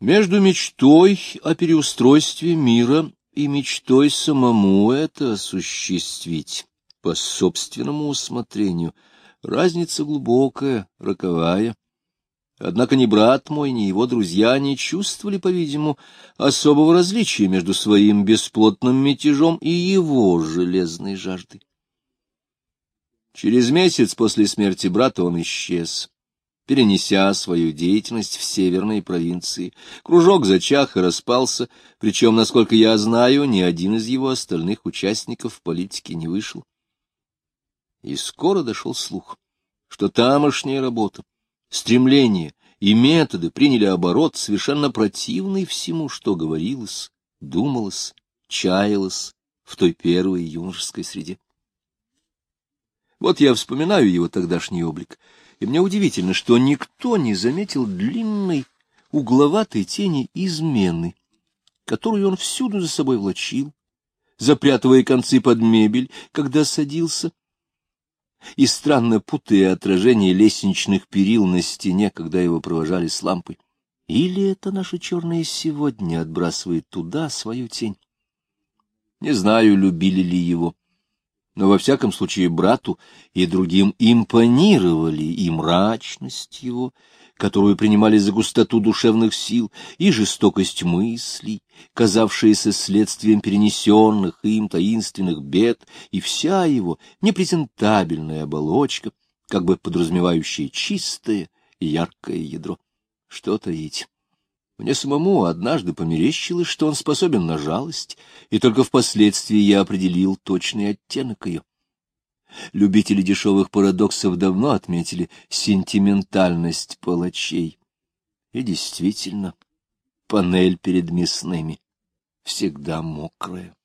Между мечтой о переустройстве мира и мечтой самому это осуществить по собственному усмотрению разница глубокая, роковая. Однако ни брат мой, ни его друзья не чувствовали, по-видимому, особого различия между своим бесплотным мятежом и его железной жаждой. Через месяц после смерти брата он исчез перенеся свою деятельность в северные провинции. Кружок зачах и распался, причем, насколько я знаю, ни один из его остальных участников в политике не вышел. И скоро дошел слух, что тамошняя работа, стремления и методы приняли оборот, совершенно противный всему, что говорилось, думалось, чаялось в той первой юношеской среде. Вот я вспоминаю его тогдашний облик — и мне удивительно, что никто не заметил длинной, угловатой тени измены, которую он всюду за собой влачил, запрятывая концы под мебель, когда садился, и странно путая отражение лестничных перил на стене, когда его провожали с лампой. Или это наше черное сегодня отбрасывает туда свою тень? Не знаю, любили ли его но во всяком случае брату и другим импонировали и мрачность его, которую принимали за густоту душевных сил, и жестокость мыслей, казавшиеся следствием перенесенных им таинственных бед, и вся его непрезентабельная оболочка, как бы подразумевающая чистое и яркое ядро. Что таить? Мне самому однажды померещилось, что он способен на жалость, и только впоследствии я определил точный оттенок ее. Любители дешевых парадоксов давно отметили сентиментальность палачей. И действительно, панель перед мясными всегда мокрая.